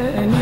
Senin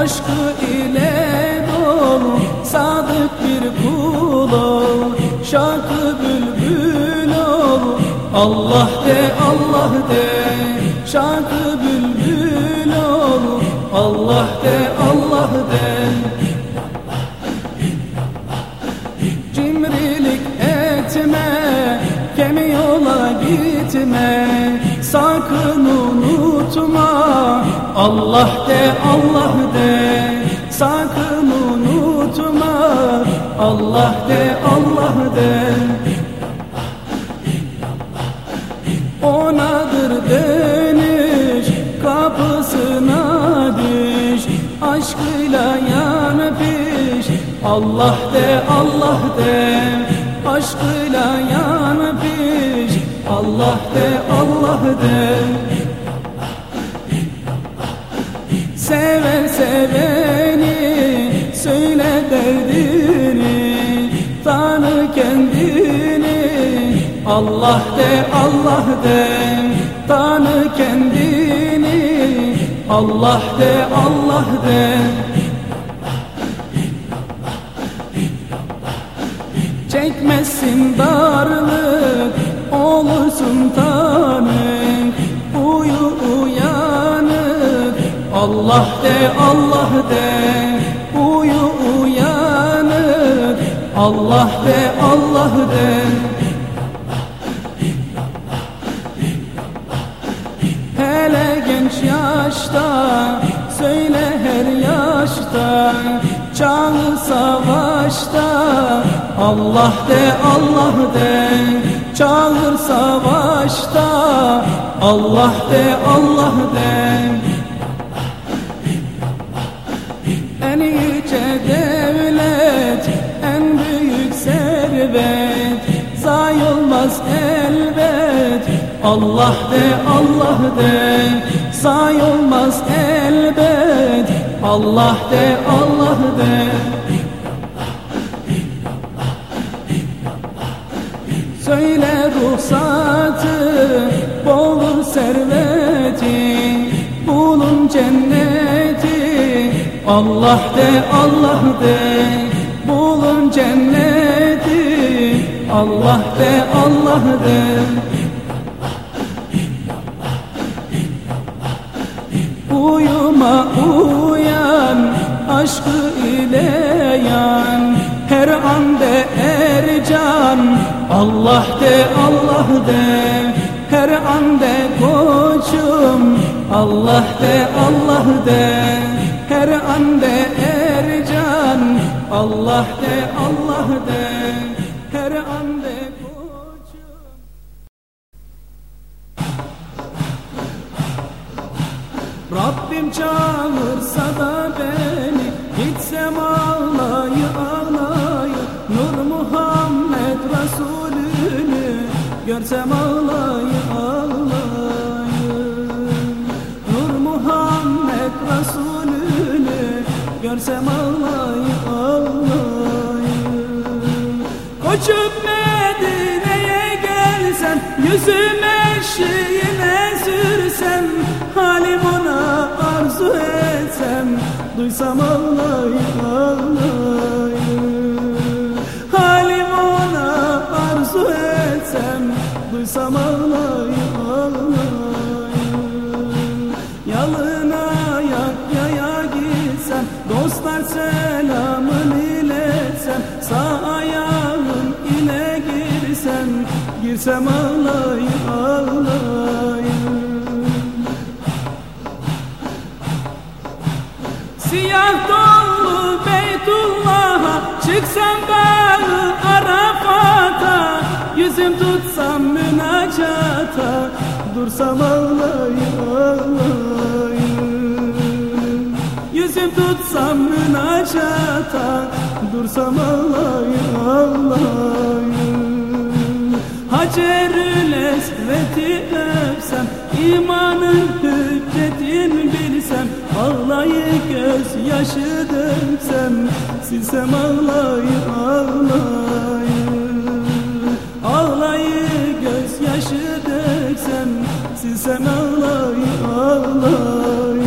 Aşkı ile dol Sadık bir kul ol Şarkı bülbül ol. Allah de Allah de Şarkı bülbül ol. Allah de Allah de. Cimrilik etme Kemi yola gitme Sakın unutma. Allah de Allah de. Sakın unutma. Allah de Allah de. Onadır dönüş kapısına düş Aşkıyla yan piş Allah de Allah de. Aşkıyla yan Allah de Allah de. Seven seveni söyle derdini Tanı kendini. Allah de Allah de Tanı kendini. Allah de Allah de. Çekmezsin darlık olursun tanık Uyu uyanık. Allah de Allah de Uyu uyanık. Allah de Allah de. Hele genç yaşta Söyle her yaşta. Çağır savaşta Allah de Allah de Çağır savaşta. Allah de Allah de. En yüce devlet En büyük servet. Sayılmaz elbet. Allah de Allah de. Sayılmaz elbet. Allah de Allah de Söyle ruhsatı Bolur servetin Bulun cenneti. Allah de Allah de Bulun cenneti. Allah de Allah de. Uyuma uyan aşkı ile yan Her an de ercan Allah de Allah de Her an de koçum. Allah de Allah de Her an de ercan Allah de Allah de Her an de Rabbim çağırsa da beni Gitsem ağlayı Görsem ağlayı ağlayı. Nur Muhammed Resulünü Görsem ağlayı ağlayı. Koçup Medine'ye gelsem Yüzüm eşiğine sürsem Halim ona arzu etsem Duysam ağlayı ağlayı Duysam ağlayı ağlayı Yalına ayak yaya gitsem Dostlar selamın iletsem Sağ ayağın ile girsem Girsem ağlayı ağlayı Siyah donlu Beytullah'a Çıksam dağı Arafat'a Yüzüm münacata Dursam ağlayı ağlayı Yüzüm tutsam münacata Dursam ağlayı ağlayı Hacerül esveti öpsem imanın hüccetini bilsem ağlayı göz yaşı döksem Silsem ağlayı Ağlayı Silsem ağlayı ağlayı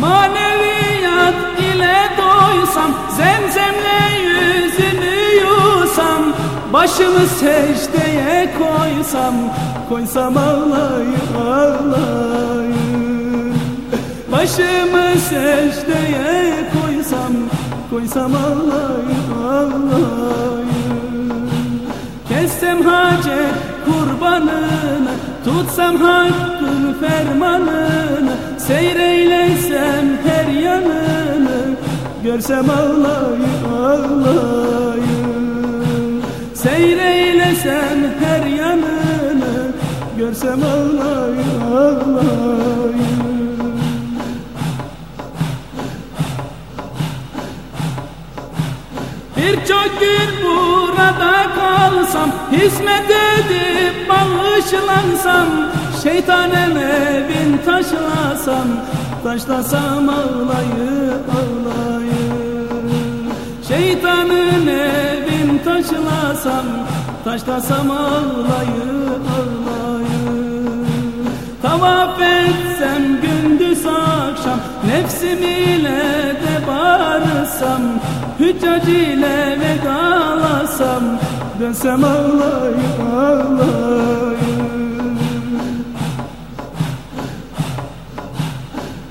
Maneviyat ile doysam Zemzemle yüzümü yusam Başımı secdeye koysam Koysam ağlayı ağlayı Başımı secdeye koysam Koysam ağlayı ağlayı Kessem hacet kurbanını Tutsam hakkın fermanını Seyreylesem her yanını Görsem ağlayı ağlayı. Seyreylesem her yanını Görsem ağlayı ağlayı. Birçok gün burada kalsam Hizmet edip bağışlansam Şeytanın evin taşlasam Taşlasam ağlayı ağlayı. Şeytanın evin taşlasam Taşlasam ağlayı ağlayı. Tavaf etsem gündüz akşam Nefsim ile de bağırsam Hüccac ile vedalasam Dönsem ağlayı ağlayı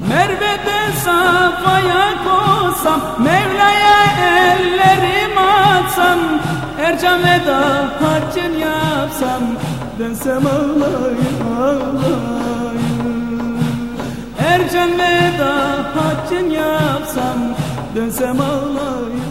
Merve'de safaya koysam Mevla'ya ellerimi atsam Ercan veda haccın yapsam Dönsem ağlayı ağlayı Ercan veda haccın yapsam Dönsem ağlayı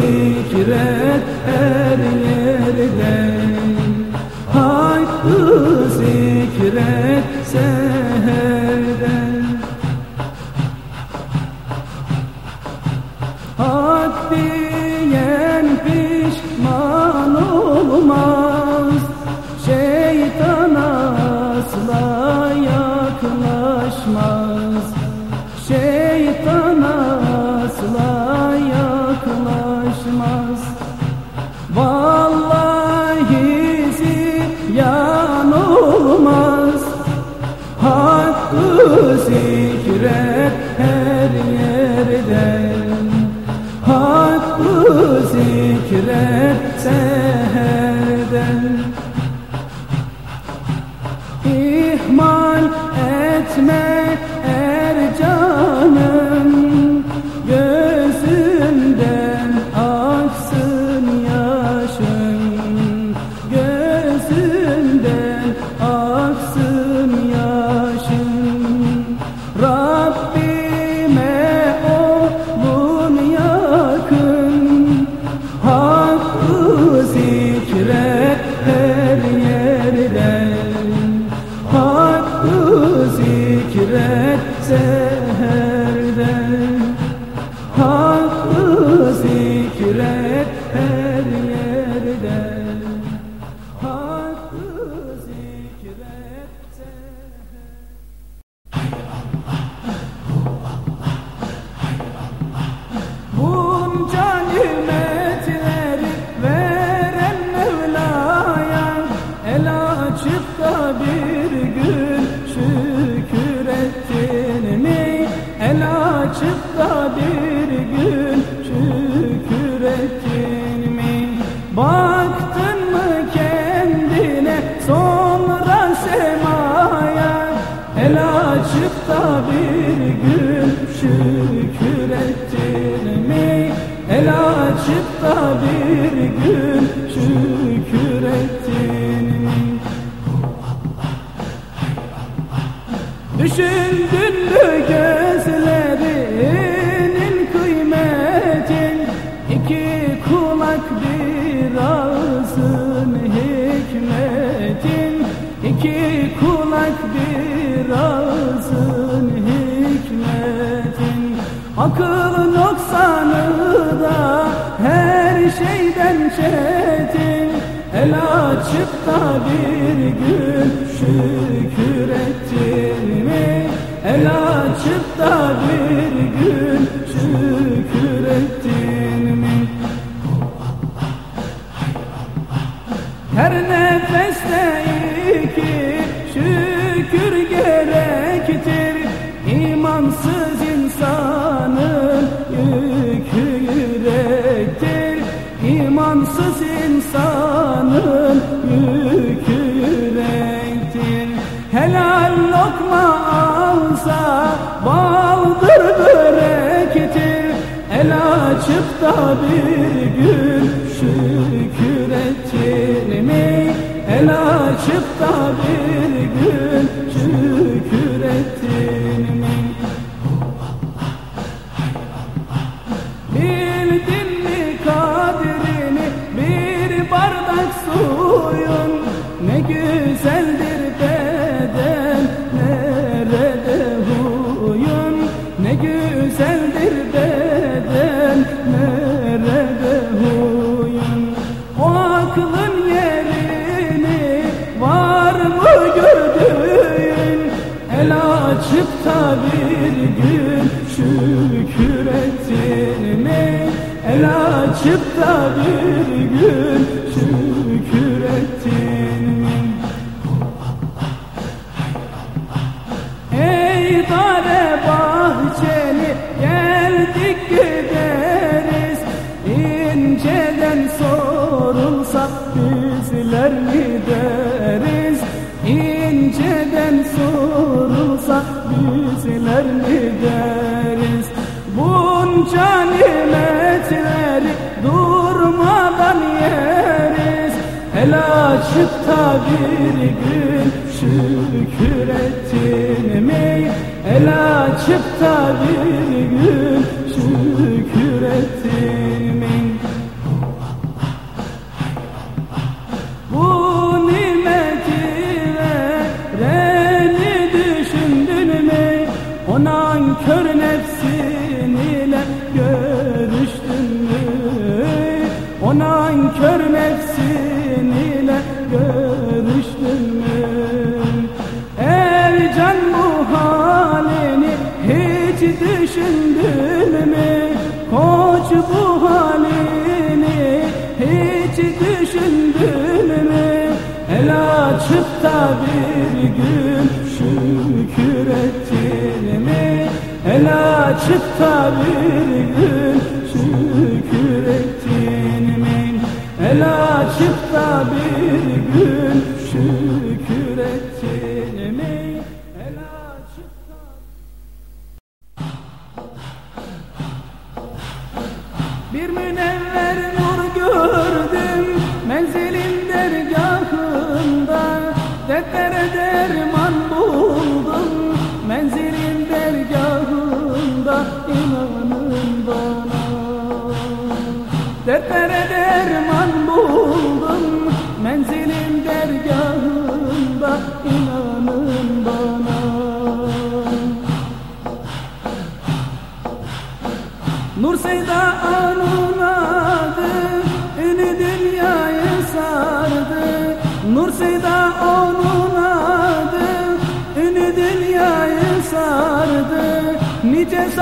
zikret her yerde Hakkı zikret pençeden El açıp da bir gün şükür ettin mi? El açıp da bir açıp da bir gün şükür ettin mi? El açıp da bir şükür ettin mi? El açıp da bir gün. şükür aşık da bir gün şükür ettin mi? El açıp da bir gün şükür ettin bir gün şükür ettin mi? El açıp bir gün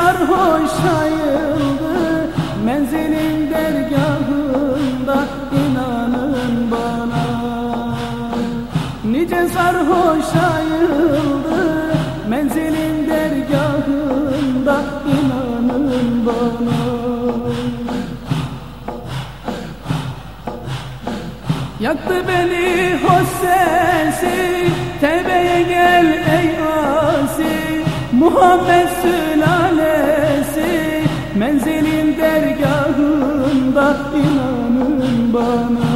sarhoş ayıldı Menzilin dergahında inanın bana. Nice sarhoş ayıldı Menzilin dergahında inanın bana. Yaktı beni hoş sesi Tevbeye gel ey asi. Muhammed sülalesi Menzilin dergahında inanın bana.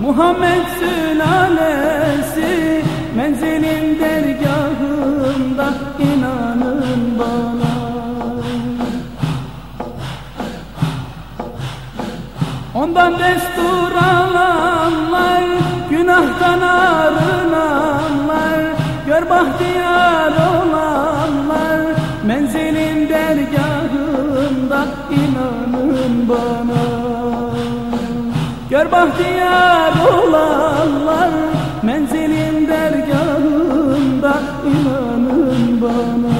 Muhammed sülalesi Menzilin dergahında inanın bana. Ondan destur alanlar Günahtan arınanlar Gör bahtiyar Menzilin dergahında inanın bana. Gör bahtiyar olanlar Menzilin dergahında inanın bana.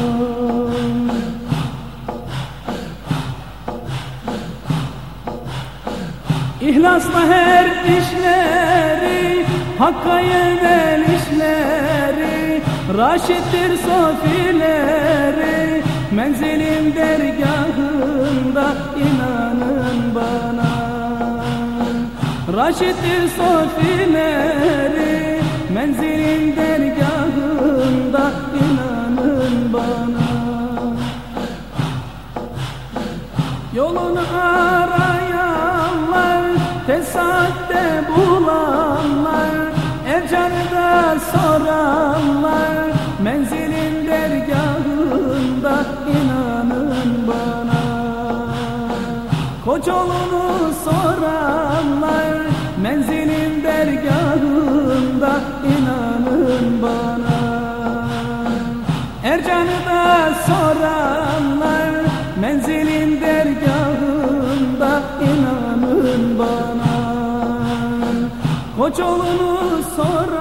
İhlasla her işleri Hakka yönel işleri Raşittir sofileri Menzilim dergahında inanın bana. Raşittir sofileri Menzilim dergahında inanın bana Koçolunu soranlar Menzilin dergahında inanın bana. Ercanı da soranlar Menzilin dergahında inanın bana. Koçolunu soranlar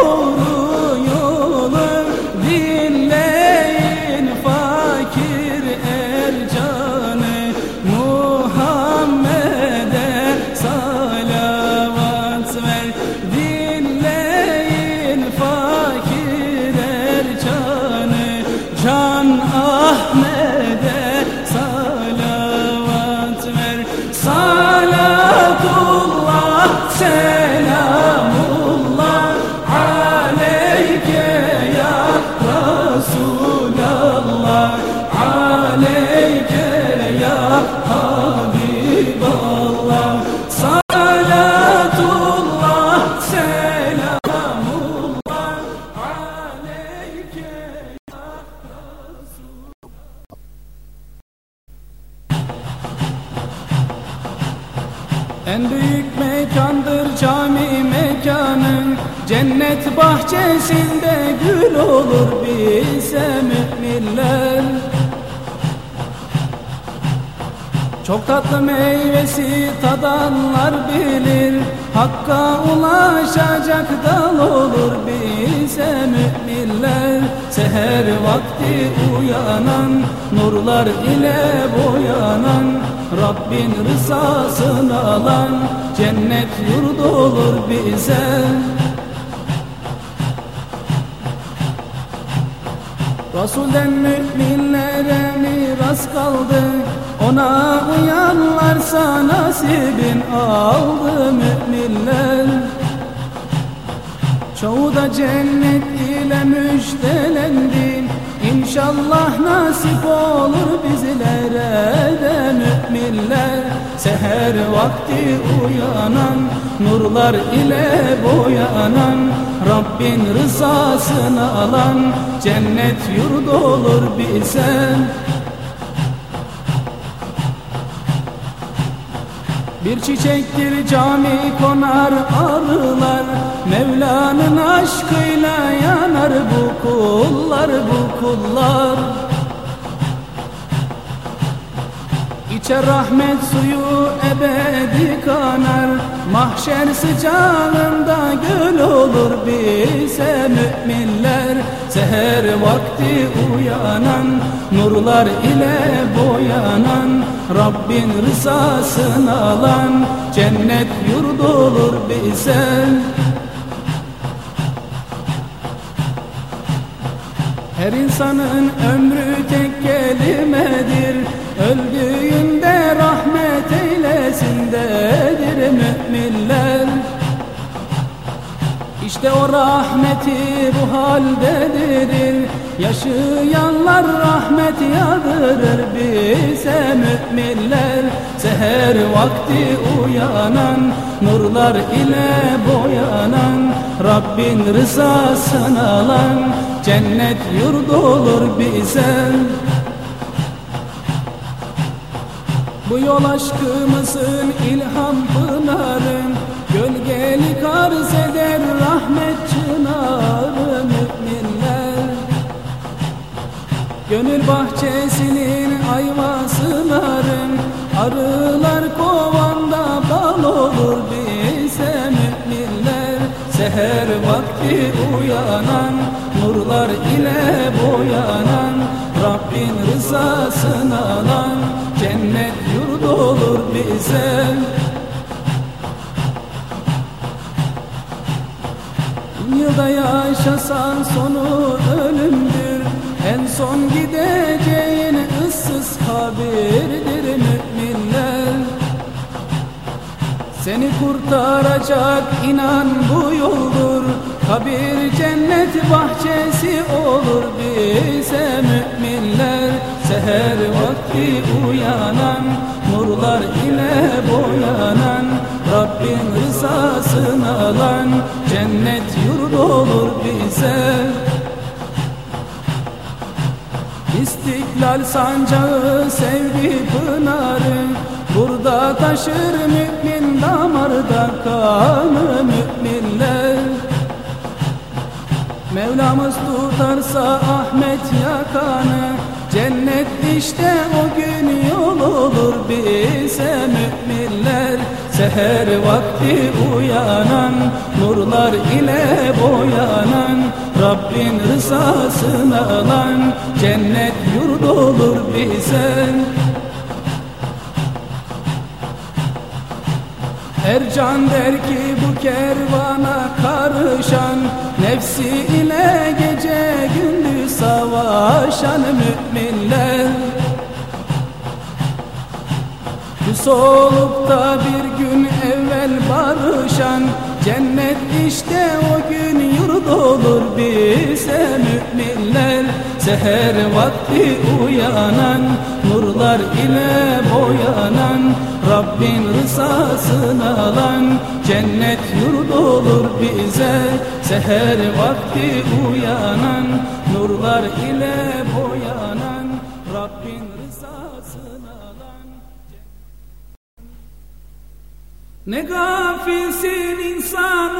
Oh. Dal olur bize müminler. Seher vakti uyanan Nurlar ile boyanan Rabbin rızasını alan Cennet yurdu olur bize. Resulden müminlere miras kaldı Ona uyanlarsa nasibin aldı müminler Çoğu da cennet ile müjdelendi İnşallah nasip olur bizlere de müminler. Seher vakti uyanan Nurlar ile boyanan Rabbin rızasını alan Cennet yurdu olur bize Bir çiçektir cami konar arılar. Mevla'nın aşkıyla yanar bu kullar bu kullar İçer rahmet suyu ebedi kanar. Mahşer sıcağında göl olur bize müminler. Seher vakti uyanan Nurlar ile boyanan. Rabbin rızasını alan Cennet yurdu olur bize. Her insanın ömrü İşte o rahmeti bu haldedir Yaşayanlar rahmet yağdırır bize müminler. Seher vakti uyanan Nurlar ile boyanan Rabbin rızasını alan Cennet yurdu olur bize. Bu yol aşkımızın ilham pınarı Gölgelik arz eder rahmet çınarı müminler. Gönül bahçesinin ayvasıların Arılar kovanda bal olur bize müminler. Seher vakti uyanan Nurlar ile boyanan Rabbin rızasını alan Cennet yurdu olur bize Yılda yaşasan sonu ölümdür. En son gideceğin ıssız kabirdir müminler. Seni kurtaracak inan bu yoldur. Kabir cennet bahçesi olur bize müminler. Seher vakti uyanan Nurlar ile boyanan Rabbin rızasını alan Cennet yurdu olur bize. İstiklal sancağı sevgi pınarı. Burada taşır mümin damarda kanı müminler. Mevlamız tutarsa Ahmet yakanı. Cennet işte o gün yol olur bize müminler Seher vakti uyanan Nurlar ile boyanan Rabbin rızasını alan Cennet yurdu olur bize. Her can der ki bu kervana karışan Nefsi ile gece gündüz savaşan müminler Küs olup da bir gün evvel barışan Cennet işte o gün yurdu olur bize müminler. Seher vakti uyanan Nurlar ile boyanan Rabbin rızasını alan Cennet yurdu olur bize. Seher vakti uyanan Nurlar ile boyanan Ne gafilsin insanoğlu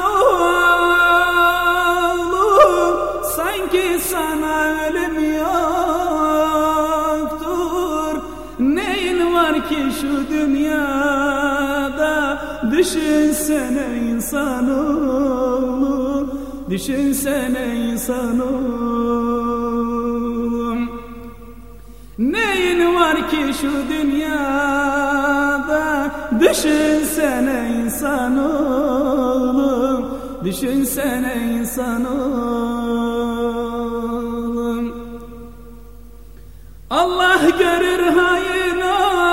Sanki sana ölüm yoktur. Neyin var ki şu dünyada? Düşünsene insanoğlu Düşünsene insanoğlum Neyin var ki şu dünyada Düşünsene insanoğlum Düşünsene insanoğlum Allah görür hayır olma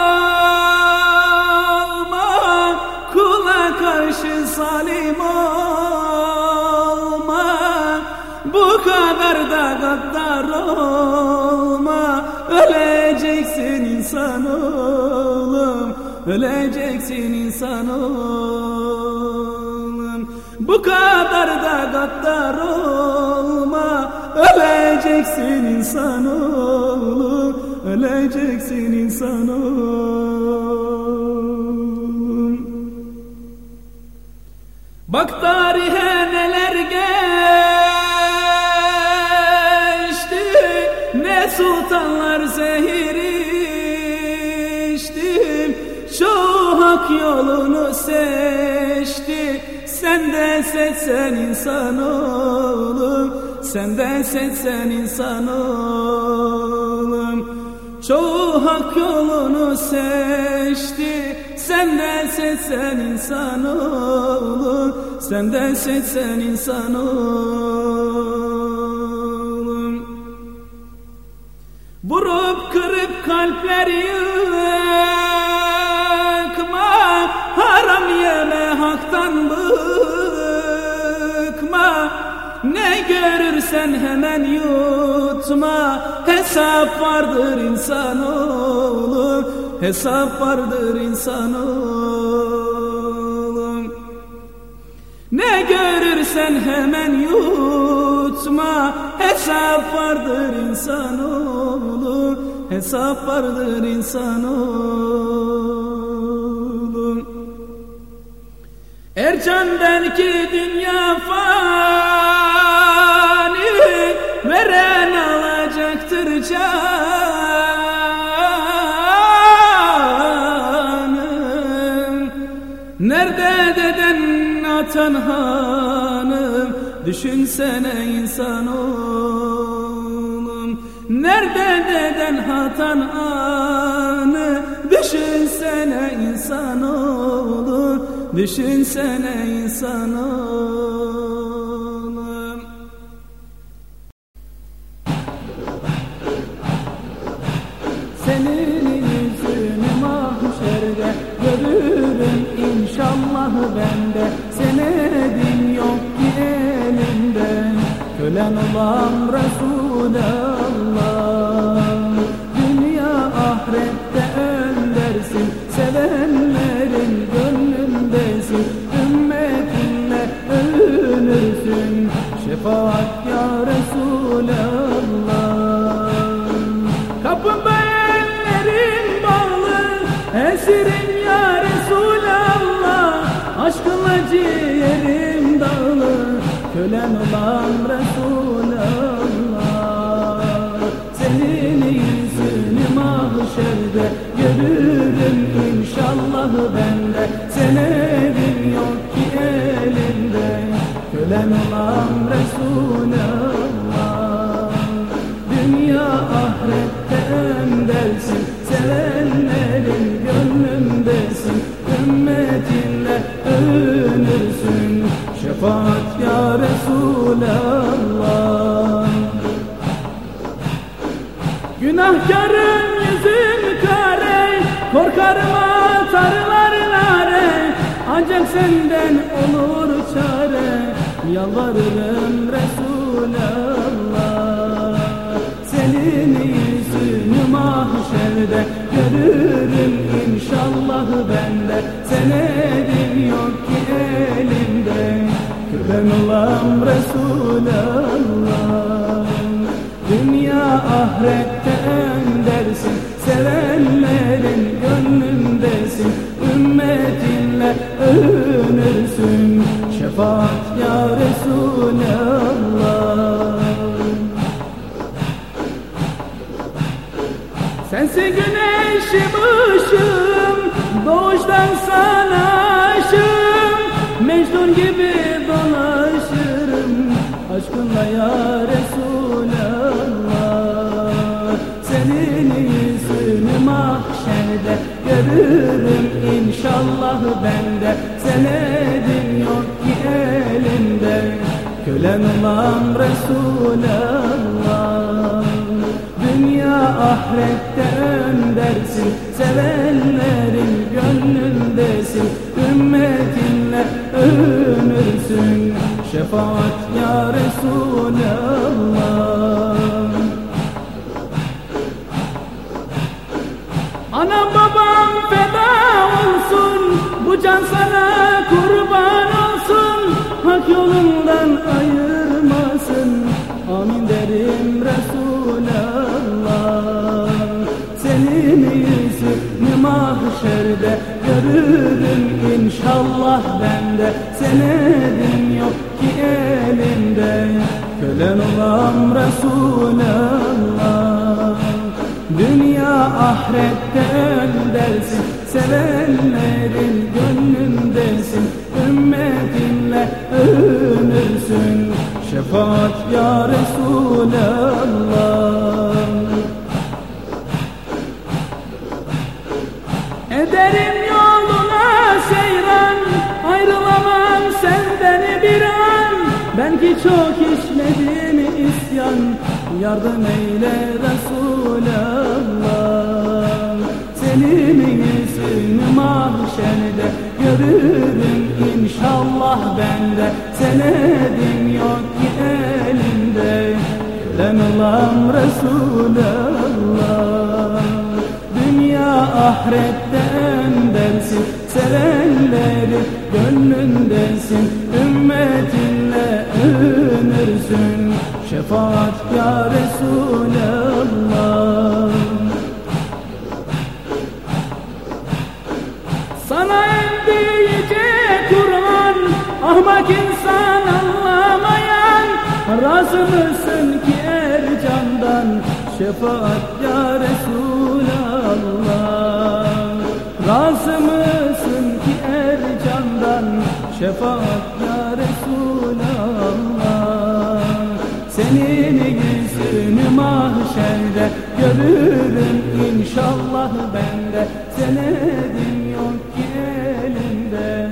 Kula karşı salim olma. Bu kadar da gaddar olma Öleceksin insan oğlum Öleceksin insan oğlum. Bu kadar da gaddar olma. Öleceksin insan oğlum. Öleceksin insan oğlum. Bak tarihe neler geçti. Ne sultanlar zehir hak yolunu seçti. Sen de seçsen insan oğlum Sen de seçsen insan oğlum Çoğu hak yolunu seçti. Sen de seçsen insan oğlum Sen de seçsen insan oğlum Vurup kırıp kalpleri Haram yeme haktan bıkma. Ne görürsen hemen yutma. Hesap vardır insanoğlu Hesap vardır insanoğlum Ne görürsen hemen yutma. Hesap vardır insanoğlu Hesap vardır insanoğlu Ercan belki dünya fani Veren alacaktır canım. Nerede deden atan hanım? Düşünsene insan oğlum. Nerede deden hatan anı Düşünsene insan inşallah bende. Senedim yok ki elimde Kölen olan Resulallah. Dünya ahirette öndersin Sevenlerin gönlündesin Ümmetinle övünürsün. Şefaat ya Resulallah. Günahkarın Senden olur çare Yalvarırım Resulallah Senin yüzünü mahşerde Görürüm inşallah bende Senedim yok ki elimde Kölen olan Resulallah Dünya ahirette öndersin Sevenlerin gönlündesin Rabbine önersin Şefaat ya Resulallah. Sensin güneşim ışığım Doğuştan sana aşığım. Mecnun gibi dolaşırım Aşkınla ya Resulallah. Senin izini mahşerde görürüm inşallah bende Senedin yok ki elimde. Kölen olan Resulallah. Dünya ahirette öndersin. Sevenlerin gönlündesin. Ümmetinle övünürsün. Şefaat ya Resulallah babam feda olsun Bu can sana kurban olsun. Hak yolundan ayırmasın. Amin derim Resulallah. Senin yüzünü mahşerde Görürüm inşallah bende. Senedim yok ki elimde. Kölen olan Resulallah Dünya ahirette öndersin Sevenlerin gönlündesin Ümmetinle övünürsün. Şefaat ya Resulallah. Ederim yoluna seyran Ayrılamam senden bir an. Ben ki çok işledim isyan Yardım eyle Resulallah Senin yüzünü mahşerde Görürüm inşallah bende Senedim yok ki elimde. Kölen olam Resulallah Dünya ahirette öndersin Sevenleri gönlündesin Ümmetinle övünürsün Şefaat ya Resulallah. Sana büyüce Kur'an Ahmak insan anlamayan. Razı mısın ki er candan? Şefaat ya Resulallah. Razı mısın ki er candan? Şefaat ya Resulallah Senin yüzünü mahşerde Görürüm inşallah bende. Senedim yok ki elimde.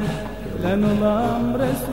Gelen olam Resulallah